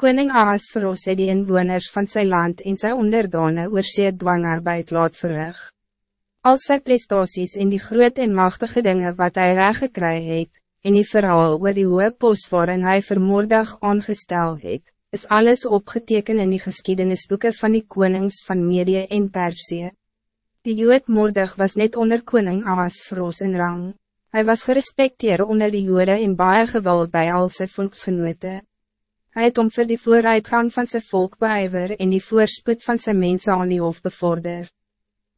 Koning Ahasveros het die inwoners van zijn land en sy onderdane oor sy dwangarbeid laat verrig. Al sy prestaties en die groot en machtige dingen wat hij reg gekry het, en die verhaal oor die hoge post waarin hy vermoordig aangestel het, is alles opgeteken in die geschiedenisboeken van die konings van Medië en Persie. Die jood moordig was net onder koning Ahasveros in rang. Hij was gerespecteerd onder de Joden en baie geweld bij al sy volksgenote. Hij het om vir die vooruitgang van zijn volk beijver en die voorspoed van zijn mensen aan die hof bevorder.